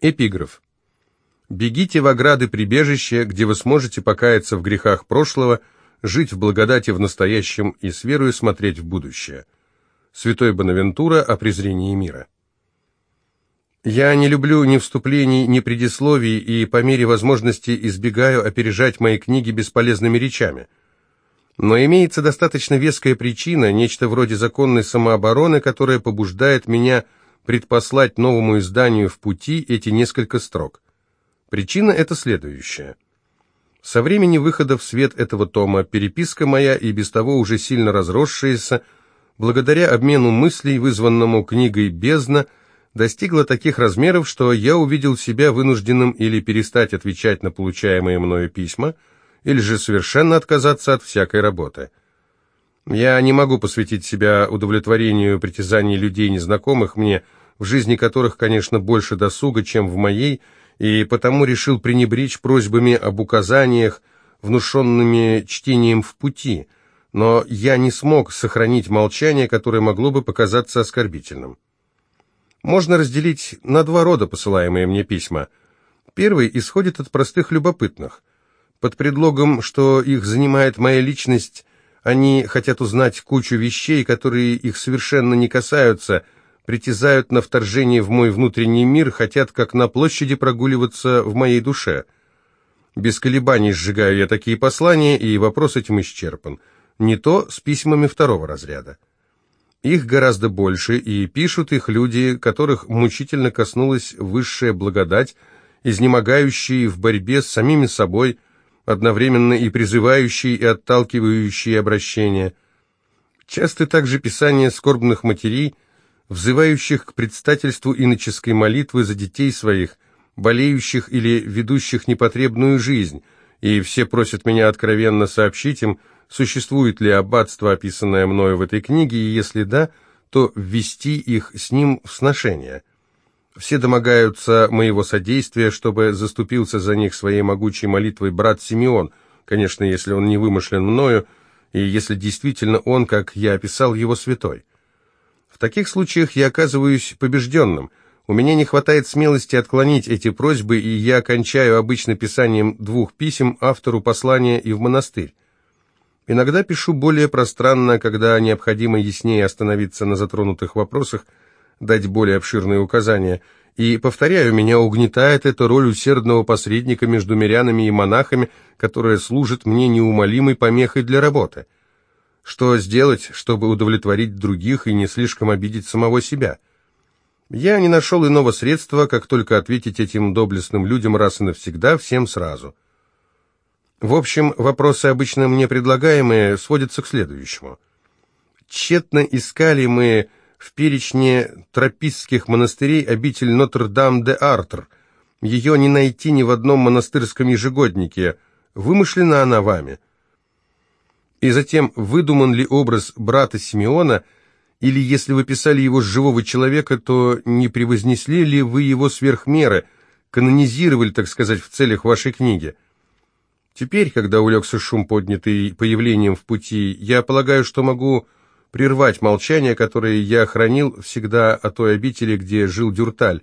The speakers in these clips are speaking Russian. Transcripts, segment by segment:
Эпиграф. «Бегите в ограды прибежища, где вы сможете покаяться в грехах прошлого, жить в благодати в настоящем и с верою смотреть в будущее». Святой Бонавентура о презрении мира. Я не люблю ни вступлений, ни предисловий и по мере возможности избегаю опережать мои книги бесполезными речами. Но имеется достаточно веская причина, нечто вроде законной самообороны, которая побуждает меня предпослать новому изданию в пути эти несколько строк. Причина это следующая. Со времени выхода в свет этого тома переписка моя и без того уже сильно разросшаяся, благодаря обмену мыслей, вызванному книгой «Бездна», достигла таких размеров, что я увидел себя вынужденным или перестать отвечать на получаемые мною письма, или же совершенно отказаться от всякой работы. Я не могу посвятить себя удовлетворению притязаний людей, незнакомых мне, в жизни которых, конечно, больше досуга, чем в моей, и потому решил пренебречь просьбами об указаниях, внушенными чтением в пути, но я не смог сохранить молчание, которое могло бы показаться оскорбительным. Можно разделить на два рода посылаемые мне письма. Первый исходит от простых любопытных. Под предлогом, что их занимает моя личность, они хотят узнать кучу вещей, которые их совершенно не касаются, притязают на вторжение в мой внутренний мир, хотят как на площади прогуливаться в моей душе. Без колебаний сжигаю я такие послания, и вопрос этим исчерпан – не то с письмами второго разряда. Их гораздо больше, и пишут их люди, которых мучительно коснулась высшая благодать, изнемогающие в борьбе с самими собой, одновременно и призывающие и отталкивающие обращения. Часто также писания скорбных матерей, взывающих к предстательству иноческой молитвы за детей своих, болеющих или ведущих непотребную жизнь, и все просят меня откровенно сообщить им, существует ли аббатство, описанное мною в этой книге, и если да, то ввести их с ним в сношение. Все домогаются моего содействия, чтобы заступился за них своей могучей молитвой брат Симеон, конечно, если он не вымышлен мною, и если действительно он, как я описал, его святой. В таких случаях я оказываюсь побежденным. У меня не хватает смелости отклонить эти просьбы, и я кончаю обычно писанием двух писем автору послания и в монастырь. Иногда пишу более пространно, когда необходимо яснее остановиться на затронутых вопросах, дать более обширные указания. И, повторяю, меня угнетает эта роль усердного посредника между мирянами и монахами, которая служит мне неумолимой помехой для работы. Что сделать, чтобы удовлетворить других и не слишком обидеть самого себя? Я не нашел иного средства, как только ответить этим доблестным людям раз и навсегда, всем сразу. В общем, вопросы, обычно мне предлагаемые, сводятся к следующему. Тщетно искали мы в перечне тропистских монастырей обитель Нотр-Дам-де-Артр. Ее не найти ни в одном монастырском ежегоднике. Вымышлена она вами. И затем, выдуман ли образ брата Симеона, или если вы писали его с живого человека, то не превознесли ли вы его сверх меры, канонизировали, так сказать, в целях вашей книги? Теперь, когда улегся шум, поднятый появлением в пути, я полагаю, что могу прервать молчание, которое я хранил всегда о той обители, где жил Дюрталь.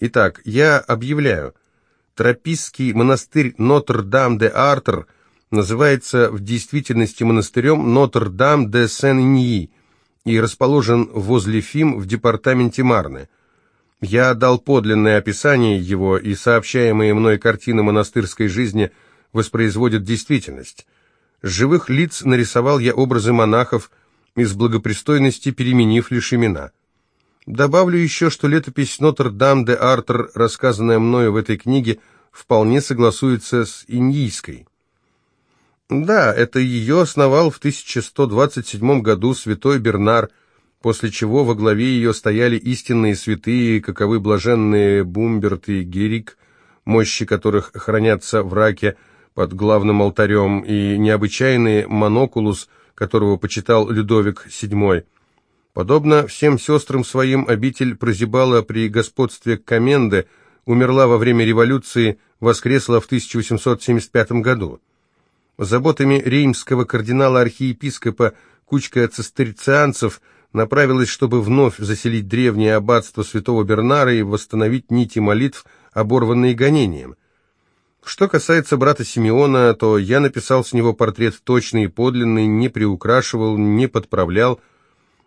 Итак, я объявляю. Тропистский монастырь Нотр-Дам-де-Артр называется в действительности монастырем Нотр-Дам де Сен-Иньи и расположен возле Фим в департаменте Марны. Я дал подлинное описание его, и сообщаемые мной картины монастырской жизни – воспроизводит действительность. Живых лиц нарисовал я образы монахов, из благопристойности переменив лишь имена. Добавлю еще, что летопись Нотр-Дам-де-Артер, рассказанная мною в этой книге, вполне согласуется с иньийской. Да, это ее основал в 1127 году святой Бернар, после чего во главе ее стояли истинные святые, каковы блаженные Бумберт и Герик, мощи которых хранятся в раке, под главным алтарем, и необычайный монокулус, которого почитал Людовик VII. Подобно всем сестрам своим, обитель прозябала при господстве Коменды, умерла во время революции, воскресла в 1875 году. Заботами реймского кардинала-архиепископа кучка цистерцианцев направилась, чтобы вновь заселить древнее аббатство святого Бернара и восстановить нити молитв, оборванные гонением. Что касается брата Симеона, то я написал с него портрет точный и подлинный, не приукрашивал, не подправлял.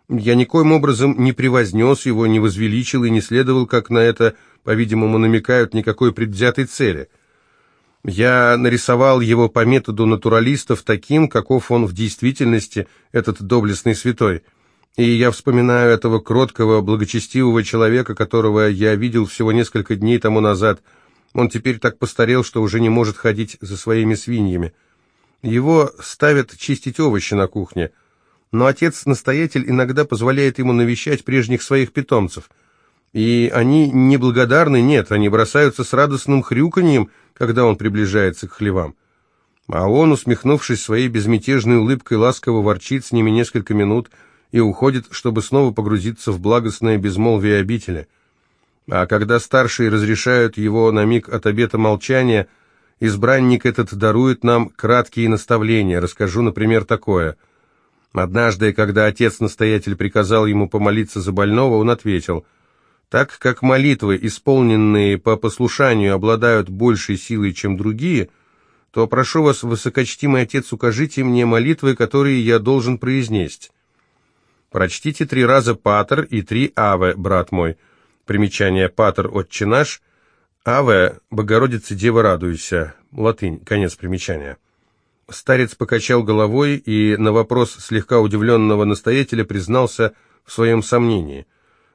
Я никоим образом не превознес его, не возвеличил и не следовал, как на это, по-видимому, намекают, никакой предвзятой цели. Я нарисовал его по методу натуралистов таким, каков он в действительности, этот доблестный святой. И я вспоминаю этого кроткого, благочестивого человека, которого я видел всего несколько дней тому назад – он теперь так постарел, что уже не может ходить за своими свиньями. Его ставят чистить овощи на кухне. Но отец-настоятель иногда позволяет ему навещать прежних своих питомцев. И они неблагодарны, нет, они бросаются с радостным хрюканьем, когда он приближается к хлевам. А он, усмехнувшись своей безмятежной улыбкой, ласково ворчит с ними несколько минут и уходит, чтобы снова погрузиться в благостное безмолвие обители. А когда старшие разрешают его на миг от обета молчания, избранник этот дарует нам краткие наставления. Расскажу, например, такое. Однажды, когда отец-настоятель приказал ему помолиться за больного, он ответил, «Так как молитвы, исполненные по послушанию, обладают большей силой, чем другие, то прошу вас, высокочтимый отец, укажите мне молитвы, которые я должен произнести. Прочтите три раза «Патер» и три «Аве», брат мой». Примечание «Патер Отче наш», «Аве, Богородица, Дева, радуйся». Латынь, конец примечания. Старец покачал головой и на вопрос слегка удивленного настоятеля признался в своем сомнении.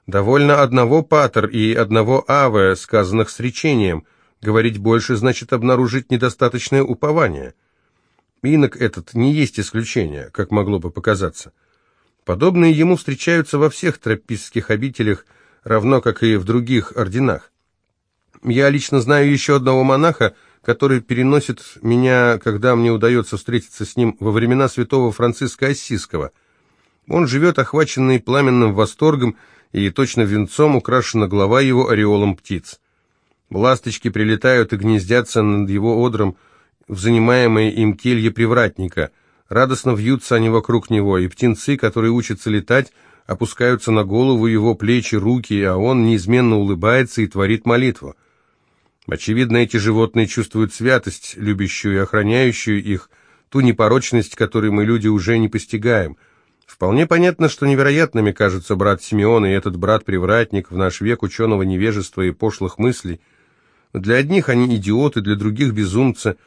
«Довольно одного патер и одного аве, сказанных с речением. Говорить больше значит обнаружить недостаточное упование. Инок этот не есть исключение, как могло бы показаться. Подобные ему встречаются во всех тропистских обителях – равно как и в других орденах. Я лично знаю еще одного монаха, который переносит меня, когда мне удается встретиться с ним во времена святого Франциска Ассизского. Он живет охваченный пламенным восторгом, и точно венцом украшена голова его ореолом птиц. Ласточки прилетают и гнездятся над его одром в занимаемой им келье привратника. Радостно вьются они вокруг него, и птенцы, которые учатся летать, опускаются на голову его плечи, руки, а он неизменно улыбается и творит молитву. Очевидно, эти животные чувствуют святость, любящую и охраняющую их, ту непорочность, которой мы, люди, уже не постигаем. Вполне понятно, что невероятными кажутся брат Симеон и этот брат-привратник в наш век ученого невежества и пошлых мыслей. Для одних они идиоты, для других безумцы,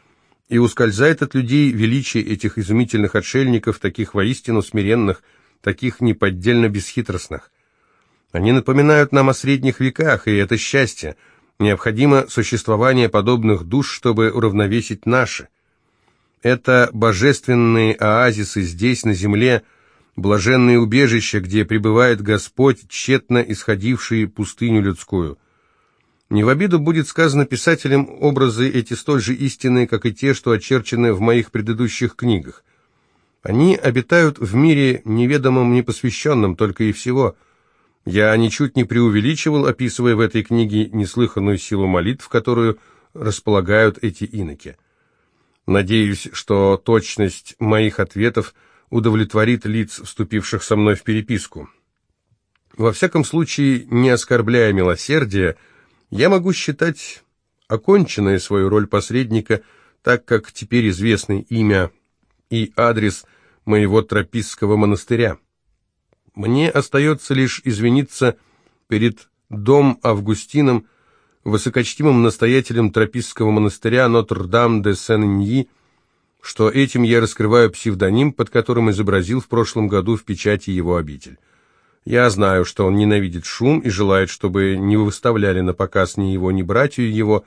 и ускользает от людей величие этих изумительных отшельников, таких воистину смиренных, таких неподдельно бесхитростных. Они напоминают нам о средних веках, и это счастье. Необходимо существование подобных душ, чтобы уравновесить наши. Это божественные оазисы здесь, на земле, блаженные убежища, где пребывает Господь, тщетно исходивший пустыню людскую. Не в обиду будет сказано писателям образы эти столь же истинные, как и те, что очерчены в моих предыдущих книгах. Они обитают в мире неведомом, непосвященном, только и всего. Я ничуть не преувеличивал, описывая в этой книге неслыханную силу молитв, которую располагают эти иноки. Надеюсь, что точность моих ответов удовлетворит лиц, вступивших со мной в переписку. Во всяком случае, не оскорбляя милосердия, я могу считать оконченной свою роль посредника, так как теперь известны имя и адрес моего тропистского монастыря. Мне остается лишь извиниться перед дом Августином, высокочтимым настоятелем тропистского монастыря Нотр-Дам-де-Сен-Ньи, что этим я раскрываю псевдоним, под которым изобразил в прошлом году в печати его обитель. Я знаю, что он ненавидит шум и желает, чтобы не выставляли на показ ни его, ни братью его,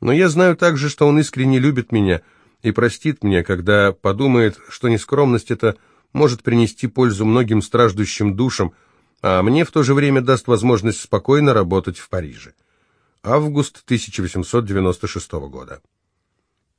но я знаю также, что он искренне любит меня – и простит мне, когда подумает, что нескромность это может принести пользу многим страждущим душам, а мне в то же время даст возможность спокойно работать в Париже. Август 1896 года.